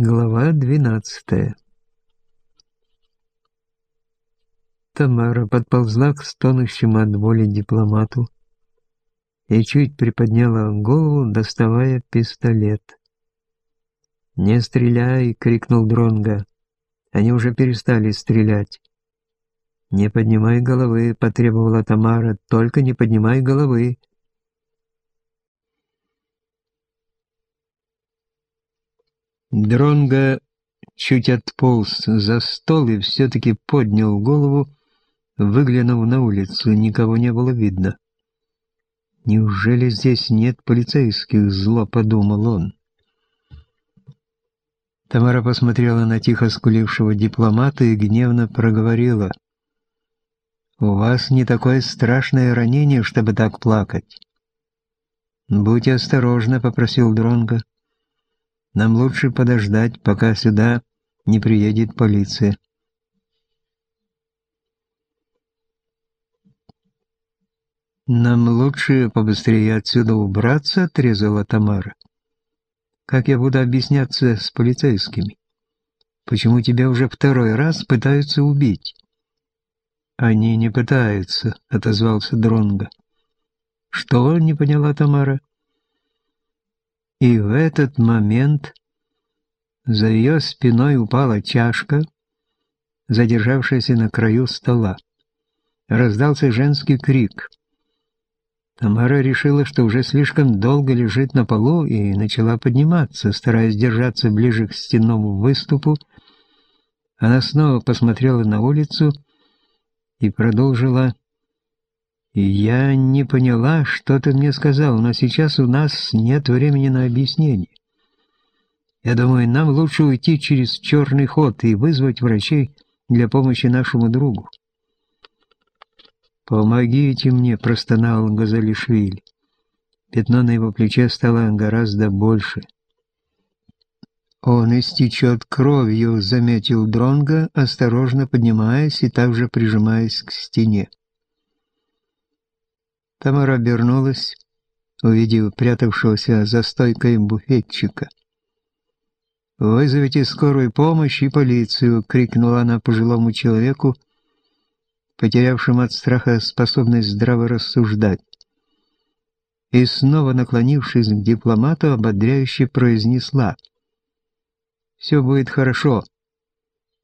Глава двенадцатая Тамара подползла к стонущему от боли дипломату и чуть приподняла голову, доставая пистолет. «Не стреляй!» — крикнул Дронга. Они уже перестали стрелять. «Не поднимай головы!» — потребовала Тамара. «Только не поднимай головы!» Дронго чуть отполз за стол и все-таки поднял голову, выглянув на улицу, никого не было видно. «Неужели здесь нет полицейских?» — зло подумал он. Тамара посмотрела на тихо скулившего дипломата и гневно проговорила. «У вас не такое страшное ранение, чтобы так плакать». «Будь осторожна», — попросил Дронго. Нам лучше подождать, пока сюда не приедет полиция. «Нам лучше побыстрее отсюда убраться», — отрезала Тамара. «Как я буду объясняться с полицейскими? Почему тебя уже второй раз пытаются убить?» «Они не пытаются», — отозвался Дронго. «Что?» — не поняла Тамара. И в этот момент за ее спиной упала чашка, задержавшаяся на краю стола. Раздался женский крик. Тамара решила, что уже слишком долго лежит на полу, и начала подниматься, стараясь держаться ближе к стенному выступу. Она снова посмотрела на улицу и продолжила «Я не поняла, что ты мне сказал, но сейчас у нас нет времени на объяснение. Я думаю, нам лучше уйти через черный ход и вызвать врачей для помощи нашему другу». «Помогите мне», — простонал Газалишвили. Пятно на его плече стало гораздо больше. «Он истечет кровью», — заметил Дронго, осторожно поднимаясь и также прижимаясь к стене. Тамара обернулась, увидев прятавшегося за стойкой буфетчика. «Вызовите скорую помощь и полицию!» — крикнула она пожилому человеку, потерявшему от страха способность здраво рассуждать. И снова наклонившись к дипломату, ободряюще произнесла. «Все будет хорошо.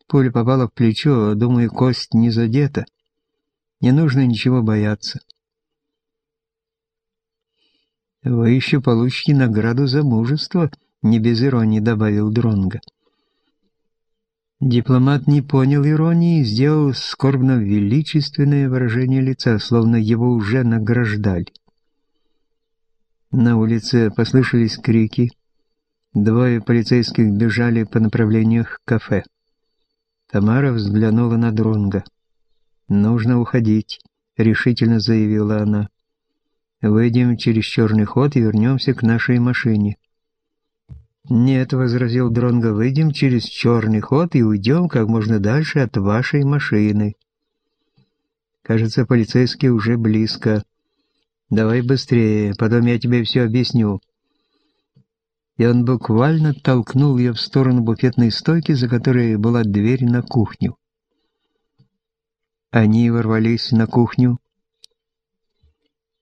Пуля попала в плечо, думаю, кость не задета. Не нужно ничего бояться». «Вы еще получите награду за мужество», — не без иронии добавил Дронга. Дипломат не понял иронии и сделал скорбно-величественное выражение лица, словно его уже награждали. На улице послышались крики. Двое полицейских бежали по направлению к кафе. Тамара взглянула на Дронга. «Нужно уходить», — решительно заявила она. Выйдем через черный ход и вернемся к нашей машине. «Нет», — возразил Дронго, — «выйдем через черный ход и уйдем как можно дальше от вашей машины». «Кажется, полицейские уже близко. Давай быстрее, потом я тебе все объясню». И он буквально толкнул ее в сторону буфетной стойки, за которой была дверь на кухню. Они ворвались на кухню,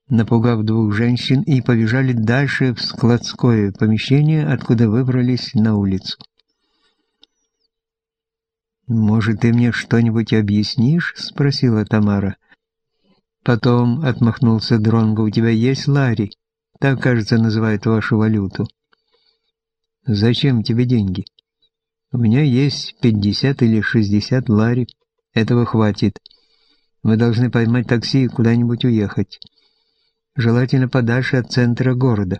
напугав двух женщин, и побежали дальше в складское помещение, откуда выбрались на улицу. «Может, ты мне что-нибудь объяснишь?» — спросила Тамара. Потом отмахнулся Дронго. «У тебя есть Ларри? Так, кажется, называют вашу валюту». «Зачем тебе деньги?» «У меня есть пятьдесят или шестьдесят Ларри. Этого хватит. Мы должны поймать такси и куда-нибудь уехать» желательно подальше от центра города.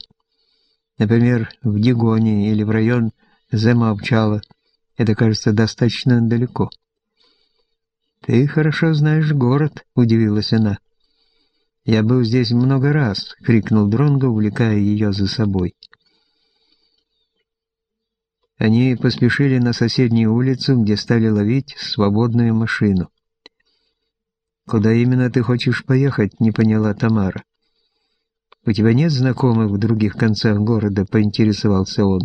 Например, в Дигоне или в район Земавчала. Это кажется достаточно далеко. «Ты хорошо знаешь город», — удивилась она. «Я был здесь много раз», — крикнул Дронго, увлекая ее за собой. Они поспешили на соседнюю улицу, где стали ловить свободную машину. «Куда именно ты хочешь поехать?» — не поняла Тамара. «У тебя нет знакомых в других концах города?» — поинтересовался он.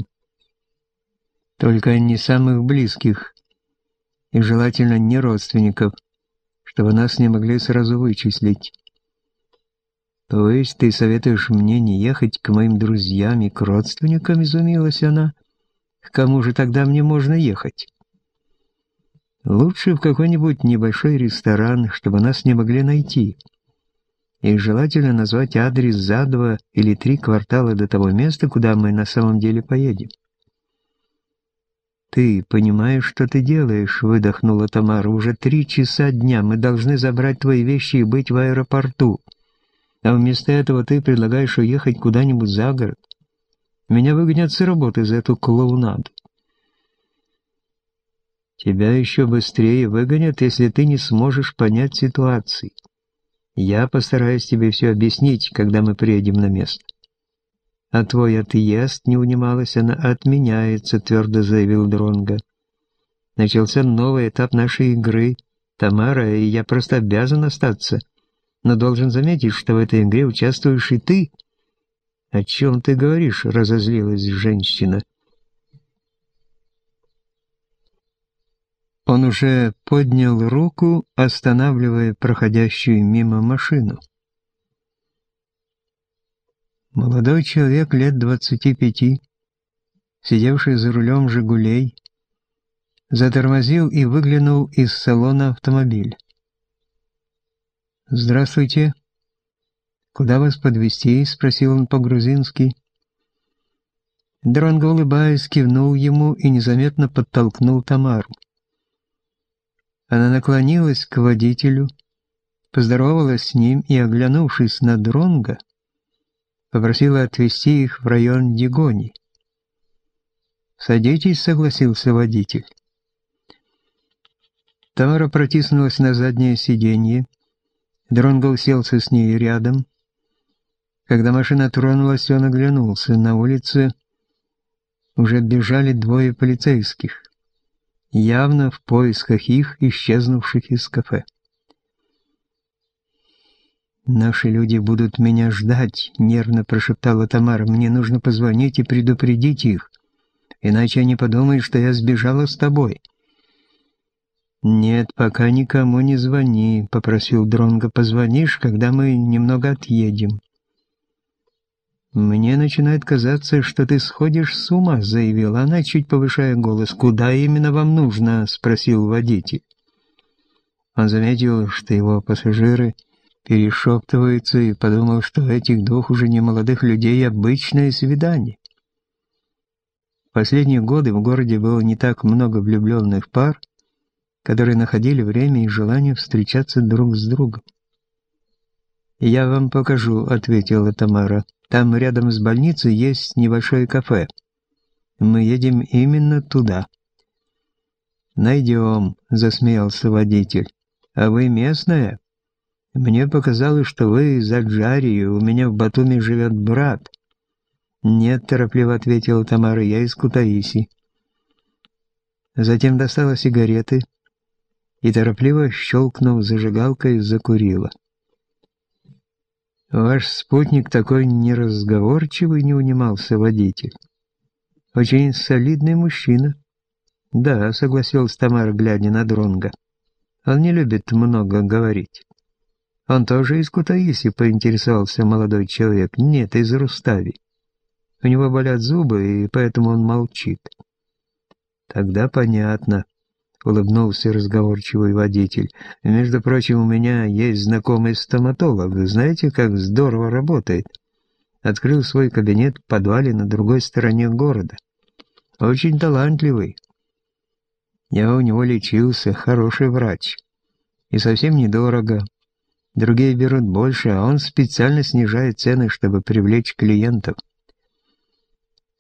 Только не самых близких и желательно не родственников, чтобы нас не могли сразу вычислить. То есть ты советуешь мне не ехать к моим друзьям и к родственникам, изумилась она. К кому же тогда мне можно ехать? Лучше в какой-нибудь небольшой ресторан, чтобы нас не могли найти. И желательно назвать адрес за два или три квартала до того места, куда мы на самом деле поедем. «Ты понимаешь, что ты делаешь?» — выдохнула Тамара. «Уже три часа дня. Мы должны забрать твои вещи и быть в аэропорту. А вместо этого ты предлагаешь уехать куда-нибудь за город. Меня выгонят с работы за эту клоунаду. Тебя еще быстрее выгонят, если ты не сможешь понять ситуации. Я постараюсь тебе все объяснить, когда мы приедем на место. А твой отъезд, не унималась она, отменяется, твердо заявил Дронга. Начался новый этап нашей игры. Тамара, и я просто обязан остаться. Но должен заметить, что в этой игре участвуешь и ты. О чем ты говоришь, разозлилась женщина. Он уже поднял руку, останавливая проходящую мимо машину. Молодой человек лет двадцати пяти, сидевший за рулем «Жигулей», затормозил и выглянул из салона автомобиля. «Здравствуйте. Куда вас подвезти?» — спросил он по-грузински. Дронго, улыбаясь, кивнул ему и незаметно подтолкнул Тамару. Она наклонилась к водителю, поздоровалась с ним и, оглянувшись на Дронга, попросила отвезти их в район Дигони. «Садитесь», — согласился водитель. Тамара протиснулась на заднее сиденье. Дронго уселся с ней рядом. Когда машина тронулась, он оглянулся. На улице уже бежали двое полицейских явно в поисках их, исчезнувших из кафе. «Наши люди будут меня ждать», — нервно прошептала Тамара. «Мне нужно позвонить и предупредить их, иначе они подумают, что я сбежала с тобой». «Нет, пока никому не звони», — попросил Дронго. «Позвонишь, когда мы немного отъедем». «Мне начинает казаться, что ты сходишь с ума», — заявила она, чуть повышая голос. «Куда именно вам нужно?» — спросил водитель. Он заметил, что его пассажиры перешептываются и подумал, что этих двух уже не молодых людей обычное свидание. В последние годы в городе было не так много влюбленных пар, которые находили время и желание встречаться друг с другом. «Я вам покажу», — ответила Тамара. Там рядом с больницей есть небольшое кафе. Мы едем именно туда». «Найдем», — засмеялся водитель. «А вы местная?» «Мне показалось, что вы из Аджарии, у меня в Батуми живет брат». «Нет», — торопливо ответила Тамара, — «я из Кутаиси». Затем достала сигареты и, торопливо щелкнув зажигалкой, закурила. «Ваш спутник такой неразговорчивый», — не унимался водитель. «Очень солидный мужчина». «Да», — согласился Тамара, глядя на Дронга. «Он не любит много говорить». «Он тоже из Кутаиси», — поинтересовался молодой человек. «Нет, из Рустави. У него болят зубы, и поэтому он молчит». «Тогда понятно», — улыбнулся разговорчивый водитель. «Между прочим, у меня есть знакомый стоматолог. Знаете, как здорово работает?» Открыл свой кабинет в подвале на другой стороне города. «Очень талантливый. Я у него лечился, хороший врач. И совсем недорого. Другие берут больше, а он специально снижает цены, чтобы привлечь клиентов.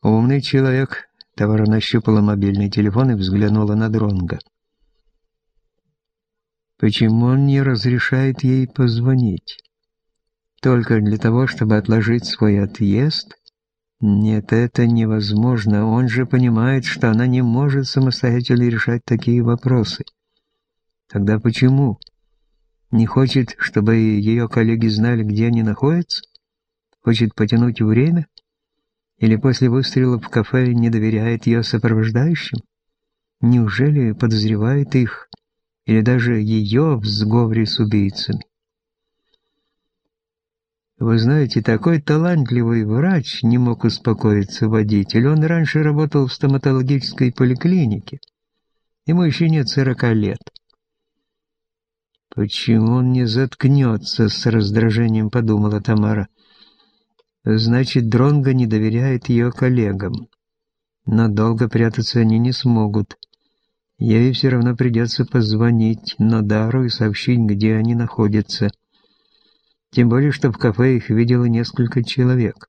Умный человек, Тавара нащупала мобильный телефон и взглянула на Дронга. Почему он не разрешает ей позвонить? Только для того, чтобы отложить свой отъезд? Нет, это невозможно. Он же понимает, что она не может самостоятельно решать такие вопросы. Тогда почему? Не хочет, чтобы ее коллеги знали, где они находятся? Хочет потянуть время? Или после выстрела в кафе не доверяет ее сопровождающим? Неужели подозревает их, или даже ее в сговоре с убийцами? Вы знаете, такой талантливый врач не мог успокоиться водитель. Он раньше работал в стоматологической поликлинике. Ему еще нет сорока лет. «Почему он не заткнется?» — с раздражением подумала Тамара. «Значит, Дронго не доверяет ее коллегам. Но долго прятаться они не смогут. Ей все равно придется позвонить Надару и сообщить, где они находятся. Тем более, что в кафе их видело несколько человек,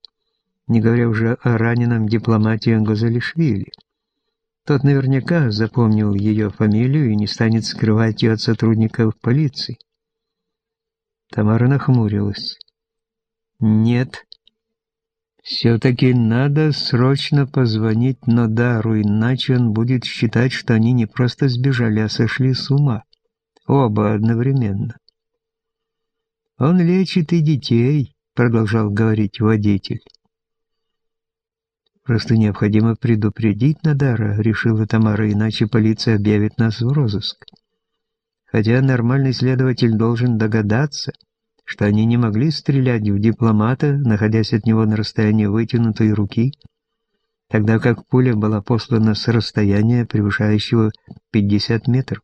не говоря уже о раненом дипломате Газалишвили. Тот наверняка запомнил ее фамилию и не станет скрывать ее от сотрудников полиции. Тамара нахмурилась. «Нет, все-таки надо срочно позвонить Нодару, иначе он будет считать, что они не просто сбежали, а сошли с ума. Оба одновременно». «Он лечит и детей», — продолжал говорить водитель. Просто необходимо предупредить Надара, решила Тамара, иначе полиция объявит нас в розыск. Хотя нормальный следователь должен догадаться, что они не могли стрелять в дипломата, находясь от него на расстоянии вытянутой руки, тогда как пуля была послана с расстояния, превышающего 50 метров.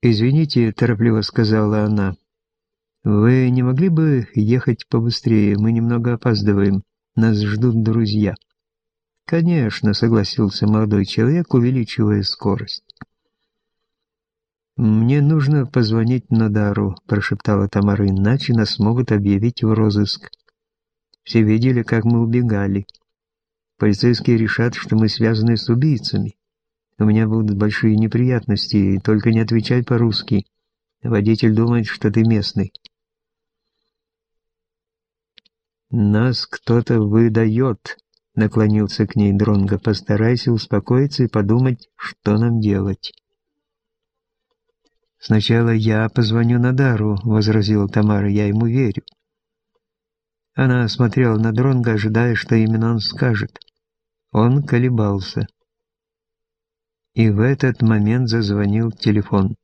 «Извините», — торопливо сказала она, — «Вы не могли бы ехать побыстрее? Мы немного опаздываем. Нас ждут друзья». «Конечно», — согласился молодой человек, увеличивая скорость. «Мне нужно позвонить Надару», — прошептала Тамара, «иначе нас могут объявить в розыск. Все видели, как мы убегали. Полицейские решат, что мы связаны с убийцами. У меня будут большие неприятности, только не отвечай по-русски. Водитель думает, что ты местный. «Нас кто-то выдает», — наклонился к ней Дронго. «Постарайся успокоиться и подумать, что нам делать». «Сначала я позвоню Надару», — возразила Тамара, — «я ему верю». Она смотрела на Дронга, ожидая, что именно он скажет. Он колебался. И в этот момент зазвонил телефон.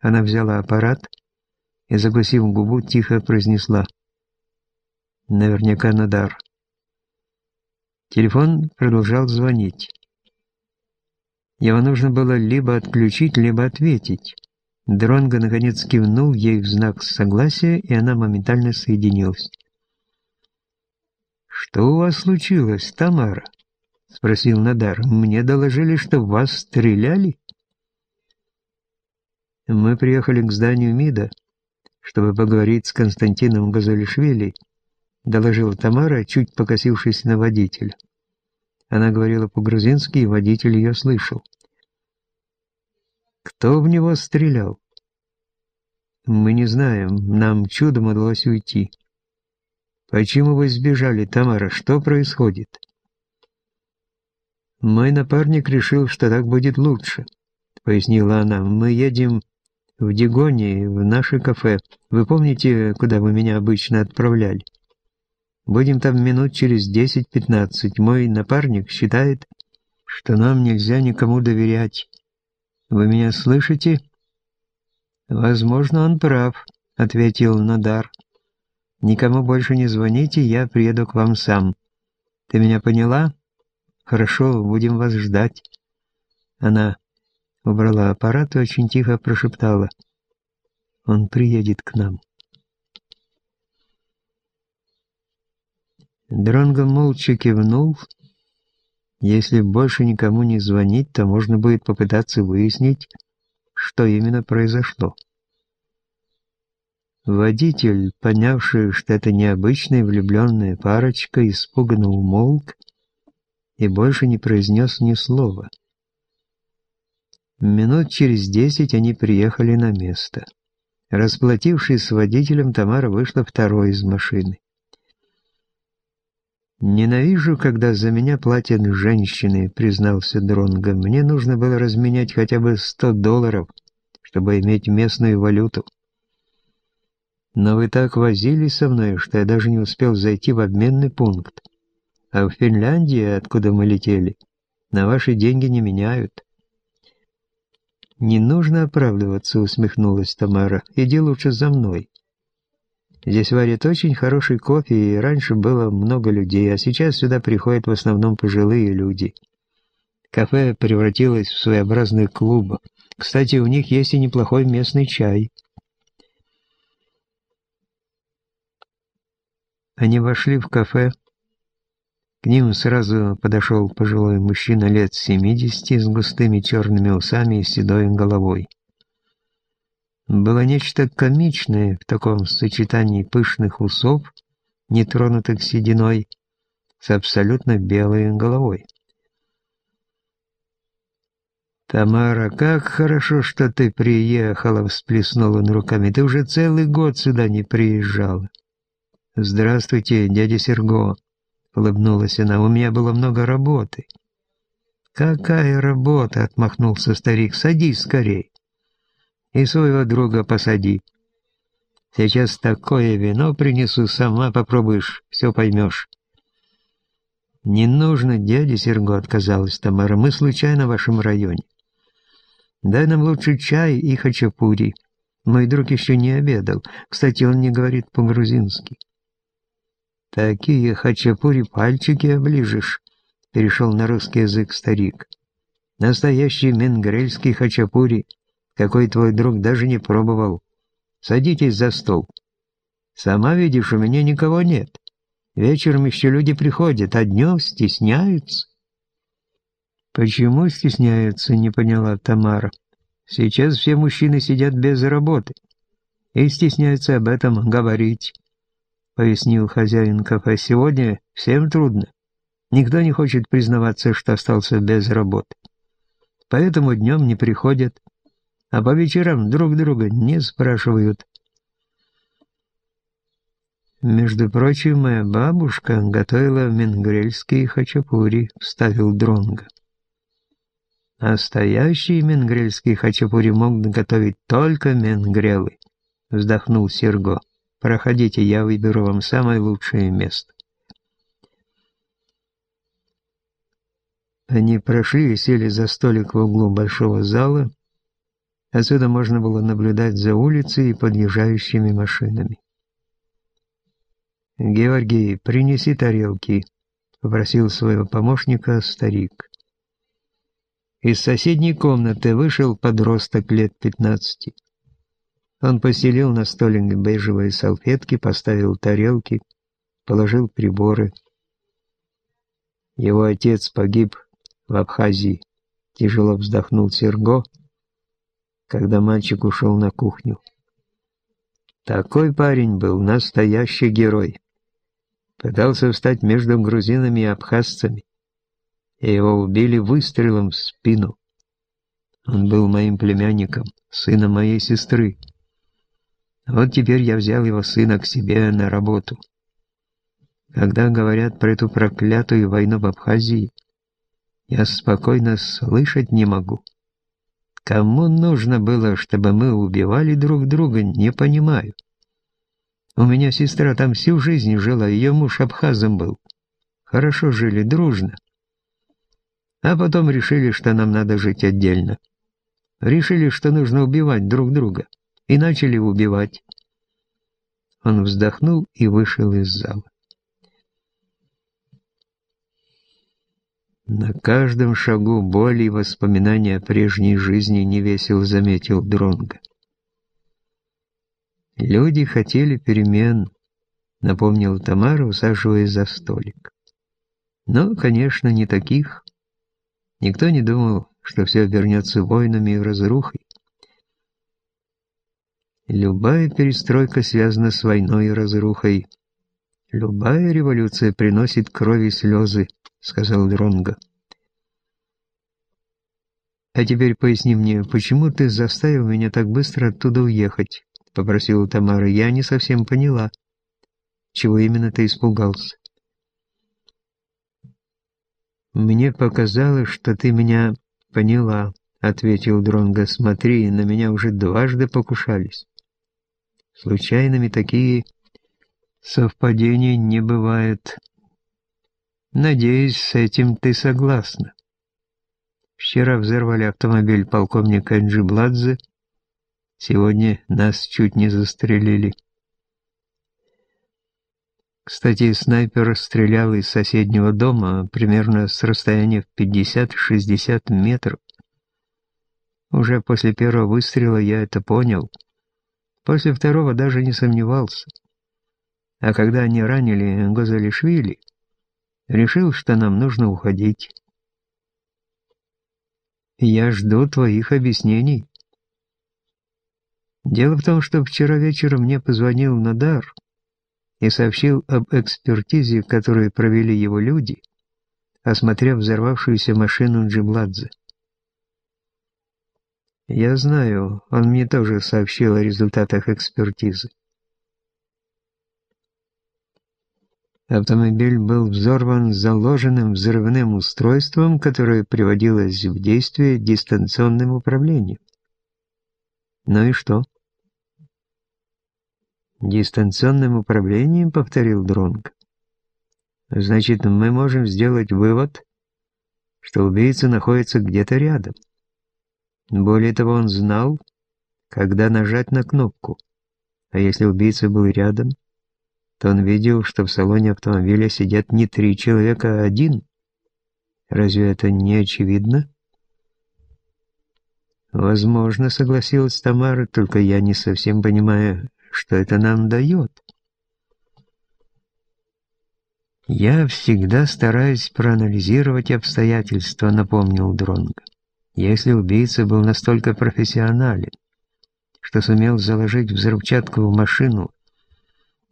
Она взяла аппарат и, закусив губу, тихо произнесла Наверняка Надар. Телефон продолжал звонить. Его нужно было либо отключить, либо ответить. Дронго наконец кивнул ей в знак согласия, и она моментально соединилась. «Что у вас случилось, Тамара?» — спросил Надар. «Мне доложили, что вас стреляли?» «Мы приехали к зданию МИДа, чтобы поговорить с Константином Газолишвили», — доложила Тамара, чуть покосившись на водителя. Она говорила по-грузински, и водитель ее слышал. «Кто в него стрелял?» «Мы не знаем. Нам чудом удалось уйти». «Почему вы сбежали, Тамара? Что происходит?» «Мой напарник решил, что так будет лучше», — пояснила она. «Мы едем в Дигоне, в наше кафе. Вы помните, куда вы меня обычно отправляли?» Будем там минут через десять-пятнадцать. Мой напарник считает, что нам нельзя никому доверять. Вы меня слышите?» «Возможно, он прав», — ответил Надар. «Никому больше не звоните, я приеду к вам сам. Ты меня поняла? Хорошо, будем вас ждать». Она убрала аппарат и очень тихо прошептала. «Он приедет к нам». Дронго молча кивнул. Если больше никому не звонить, то можно будет попытаться выяснить, что именно произошло. Водитель, понявший, что это необычная влюбленная парочка, испуганно умолк и больше не произнес ни слова. Минут через десять они приехали на место. Расплатившись с водителем, Тамара вышла второй из машины. «Ненавижу, когда за меня платят женщины», — признался Дронго. «Мне нужно было разменять хотя бы сто долларов, чтобы иметь местную валюту». Но вы так возились со мной, что я даже не успел зайти в обменный пункт. А в Финляндии, откуда мы летели, на ваши деньги не меняют. «Не нужно оправдываться», — усмехнулась Тамара. «Иди лучше за мной. Здесь варят очень хороший кофе, и раньше было много людей, а сейчас сюда приходят в основном пожилые люди. Кафе превратилось в своеобразный клуб. Кстати, у них есть и неплохой местный чай». Они вошли в кафе. К ним сразу подошел пожилой мужчина лет 70 с густыми черными усами и седой головой. Было нечто комичное в таком сочетании пышных усов, нетронутых сединой, с абсолютно белой головой. «Тамара, как хорошо, что ты приехала!» — всплеснула он руками. «Ты уже целый год сюда не приезжала». «Здравствуйте, дядя Серго», — улыбнулась она, — «у меня было много работы». «Какая работа?» — отмахнулся старик. «Садись скорей. И своего друга посади. Сейчас такое вино принесу, сама попробуешь, все поймешь». «Не нужно, дядя Серго», — отказалась Тамара. «Мы случайно в вашем районе. Дай нам лучше чай и хачапури. Мой друг еще не обедал. Кстати, он не говорит по-грузински». «Такие хачапури пальчики оближешь», — перешел на русский язык старик. «Настоящий менгрельский хачапури, какой твой друг даже не пробовал. Садитесь за стол. Сама видишь, у меня никого нет. Вечером еще люди приходят, а днем стесняются». «Почему стесняются?» — не поняла Тамара. «Сейчас все мужчины сидят без работы и стесняются об этом говорить». — пояснил хозяин кафе. «Сегодня всем трудно. Никто не хочет признаваться, что остался без работы. Поэтому днем не приходят, а по вечерам друг друга не спрашивают». «Между прочим, моя бабушка готовила менгрельские хачапури», — вставил Дронга. «Настоящие менгрельские хачапури могут готовить только менгрелы», — вздохнул Серго. Проходите, я выберу вам самое лучшее место. Они прошли и сели за столик в углу большого зала. Отсюда можно было наблюдать за улицей и подъезжающими машинами. «Георгий, принеси тарелки», — попросил своего помощника старик. Из соседней комнаты вышел подросток лет пятнадцати. Он поселил на столик бежевые салфетки, поставил тарелки, положил приборы. Его отец погиб в Абхазии. Тяжело вздохнул Серго, когда мальчик ушел на кухню. Такой парень был настоящий герой. Пытался встать между грузинами и абхазцами, и его убили выстрелом в спину. Он был моим племянником, сыном моей сестры. Вот теперь я взял его сына к себе на работу. Когда говорят про эту проклятую войну в Абхазии, я спокойно слышать не могу. Кому нужно было, чтобы мы убивали друг друга, не понимаю. У меня сестра там всю жизнь жила, ее муж абхазом был. Хорошо жили, дружно. А потом решили, что нам надо жить отдельно. Решили, что нужно убивать друг друга и начали убивать. Он вздохнул и вышел из зала. На каждом шагу боли и воспоминания о прежней жизни невесело заметил Дронга. Люди хотели перемен, напомнил Тамара, усаживаясь за столик. Но, конечно, не таких. Никто не думал, что все вернется войнами и разрухой. Любая перестройка связана с войной и разрухой. Любая революция приносит кровь и слезы, сказал Дронго. А теперь поясни мне, почему ты заставил меня так быстро оттуда уехать? Попросила Тамара. Я не совсем поняла. Чего именно ты испугался? Мне показалось, что ты меня поняла, ответил Дронго. Смотри, на меня уже дважды покушались. Случайными такие совпадения не бывают. Надеюсь, с этим ты согласна. Вчера взорвали автомобиль полковника Энджибладзе, сегодня нас чуть не застрелили. Кстати, снайпер стрелял из соседнего дома примерно с расстояния в 50-60 метров. Уже после первого выстрела я это понял. После второго даже не сомневался. А когда они ранили Гозалишвили, решил, что нам нужно уходить. Я жду твоих объяснений. Дело в том, что вчера вечером мне позвонил Надар и сообщил об экспертизе, которую провели его люди, осмотрев взорвавшуюся машину Джибладзе. Я знаю, он мне тоже сообщил о результатах экспертизы. Автомобиль был взорван заложенным взрывным устройством, которое приводилось в действие дистанционным управлением. Ну и что? Дистанционным управлением, повторил Дронг. Значит, мы можем сделать вывод, что убийца находится где-то рядом. Более того, он знал, когда нажать на кнопку. А если убийца был рядом, то он видел, что в салоне автомобиля сидят не три человека, а один. Разве это не очевидно? Возможно, согласилась Тамара, только я не совсем понимаю, что это нам дает. Я всегда стараюсь проанализировать обстоятельства, напомнил Дронго. Если убийца был настолько профессионален, что сумел заложить взрывчатку в машину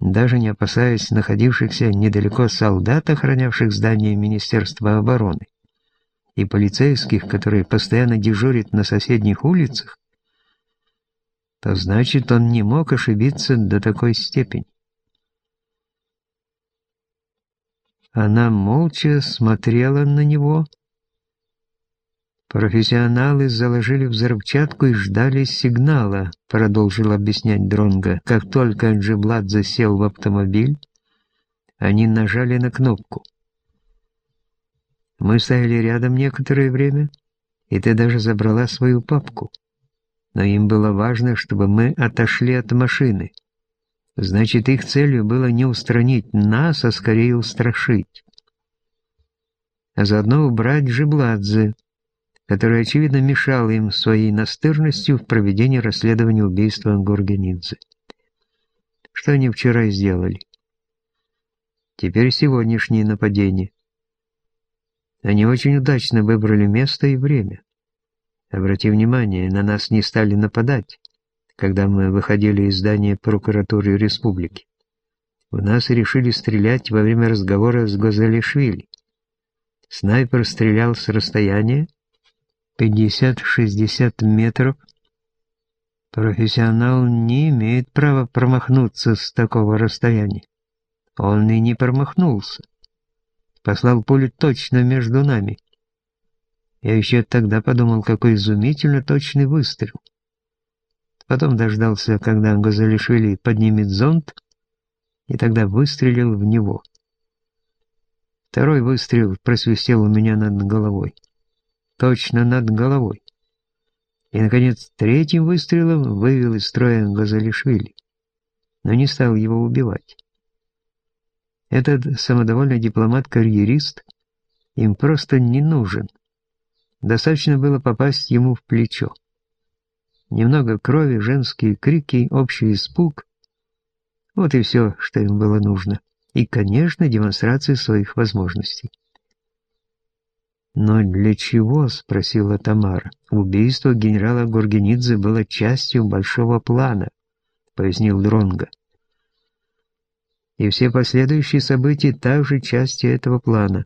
даже не опасаясь находившихся недалеко солдат, охранявших здание Министерства обороны, и полицейских, которые постоянно дежурят на соседних улицах, то значит, он не мог ошибиться до такой степени. Она молча смотрела на него, Профессионалы заложили взрывчатку и ждали сигнала, продолжил объяснять Дронга. Как только Джиблад засел в автомобиль, они нажали на кнопку. Мы стояли рядом некоторое время, и ты даже забрала свою папку. Но им было важно, чтобы мы отошли от машины. Значит, их целью было не устранить нас, а скорее устрашить. А заодно убрать Жибладзе, который, очевидно, мешал им своей настырностью в проведении расследования убийства Горганидзе. Что они вчера сделали? Теперь сегодняшнее нападение. Они очень удачно выбрали место и время. Обрати внимание, на нас не стали нападать, когда мы выходили из здания прокуратуры республики. В нас решили стрелять во время разговора с Гозелишвили. Снайпер стрелял с расстояния, 50-60 метров, профессионал не имеет права промахнуться с такого расстояния. Он и не промахнулся. Послал пулю точно между нами. Я еще тогда подумал, какой изумительно точный выстрел. Потом дождался, когда Газалишвили поднимет зонт, и тогда выстрелил в него. Второй выстрел просвистел у меня над головой точно над головой. И, наконец, третьим выстрелом вывел из строя Газалишвили, но не стал его убивать. Этот самодовольный дипломат-карьерист им просто не нужен. Достаточно было попасть ему в плечо. Немного крови, женские крики, общий испуг. Вот и все, что им было нужно. И, конечно, демонстрация своих возможностей. «Но для чего?» — спросила Тамара. «Убийство генерала Гургенидзе было частью большого плана», — пояснил Дронга. «И все последующие события также части этого плана.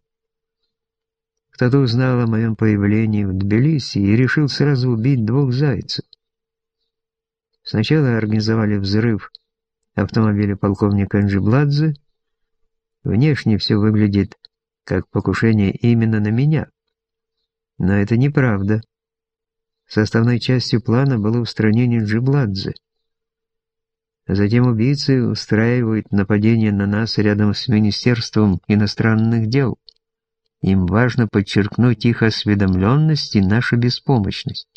Кто-то узнал о моем появлении в Тбилиси и решил сразу убить двух зайцев. Сначала организовали взрыв автомобиля полковника Анджибладзе. Внешне все выглядит как покушение именно на меня. Но это неправда. Составной частью плана было устранение Джибладзе. Затем убийцы устраивают нападение на нас рядом с Министерством иностранных дел. Им важно подчеркнуть их осведомленность и нашу беспомощность.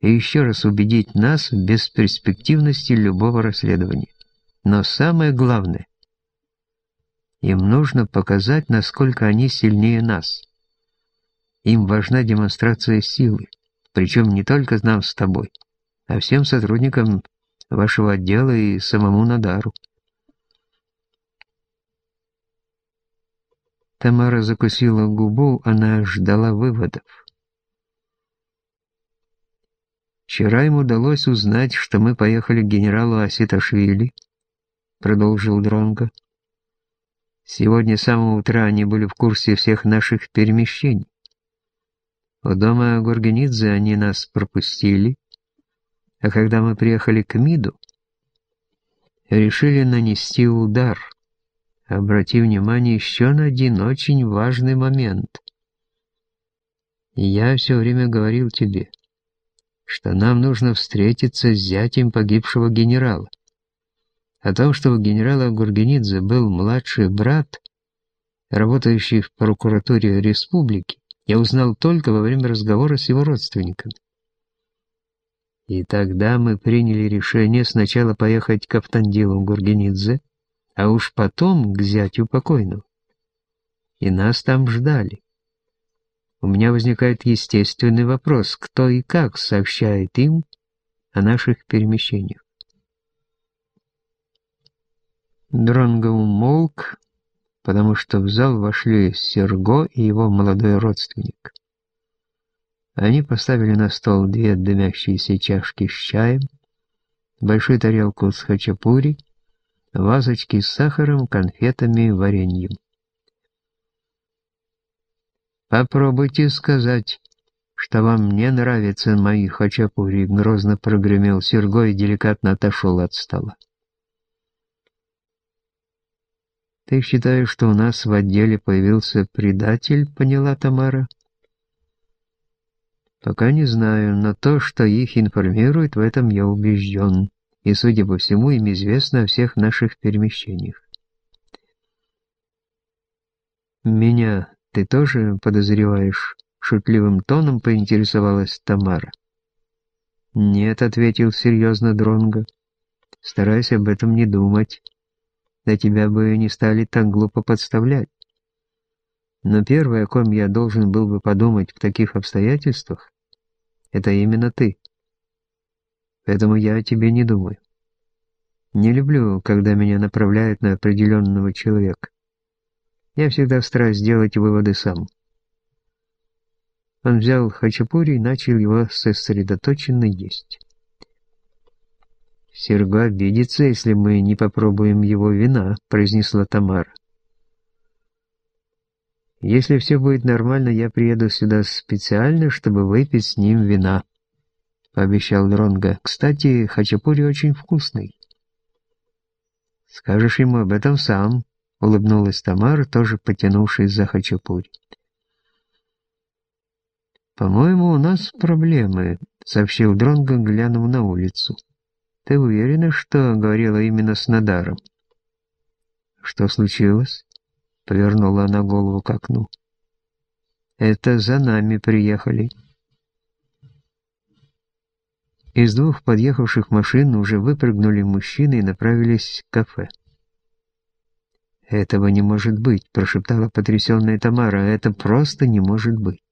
И еще раз убедить нас в бесперспективности любого расследования. Но самое главное, им нужно показать, насколько они сильнее нас. Им важна демонстрация силы, причем не только нам с тобой, а всем сотрудникам вашего отдела и самому Надару. Тамара закусила губу, она ждала выводов. «Вчера им удалось узнать, что мы поехали к генералу Аситашвили», — продолжил Дронго. «Сегодня с самого утра они были в курсе всех наших перемещений. У дома Горгенидзе они нас пропустили, а когда мы приехали к Миду, решили нанести удар. Обрати внимание еще на один очень важный момент. Я все время говорил тебе, что нам нужно встретиться с зятем погибшего генерала. О том, что у генерала Гургенидзе был младший брат, работающий в прокуратуре республики, я узнал только во время разговора с его родственниками. И тогда мы приняли решение сначала поехать к Автандилу Гургенидзе, а уж потом к зятю покойного. И нас там ждали. У меня возникает естественный вопрос, кто и как сообщает им о наших перемещениях. Дронго умолк, потому что в зал вошли Серго и его молодой родственник. Они поставили на стол две дымящиеся чашки с чаем, большую тарелку с хачапури, вазочки с сахаром, конфетами, вареньем. «Попробуйте сказать, что вам не нравятся мои хачапури», — грозно прогремел Серго и деликатно отошел от стола. «Ты считаешь, что у нас в отделе появился предатель?» — поняла Тамара. Пока не знаю, но то, что их информирует, в этом я убежден. И, судя по всему, им известно о всех наших перемещениях. «Меня ты тоже подозреваешь?» — шутливым тоном поинтересовалась Тамара. «Нет», — ответил серьезно Дронго. «Старайся об этом не думать. Да тебя бы не стали так глупо подставлять. Но первое, о ком я должен был бы подумать в таких обстоятельствах, это именно ты. Поэтому я о тебе не думаю. Не люблю, когда меня направляют на определенного человека. Я всегда стараюсь сделать выводы сам. Он взял хачапури и начал его сосредоточенно есть. «Серго обидится, если мы не попробуем его вина», — произнесла Тамара. Если все будет нормально, я приеду сюда специально, чтобы выпить с ним вина», — пообещал Дронго. «Кстати, хачапури очень вкусный». «Скажешь ему об этом сам», — улыбнулась Тамара, тоже потянувшись за хачапури. «По-моему, у нас проблемы», — сообщил Дронго, глянув на улицу. «Ты уверена, что говорила именно с Надаром?» «Что случилось?» Повернула она голову к окну. «Это за нами приехали». Из двух подъехавших машин уже выпрыгнули мужчины и направились к кафе. «Этого не может быть», — прошептала потрясенная Тамара. «Это просто не может быть».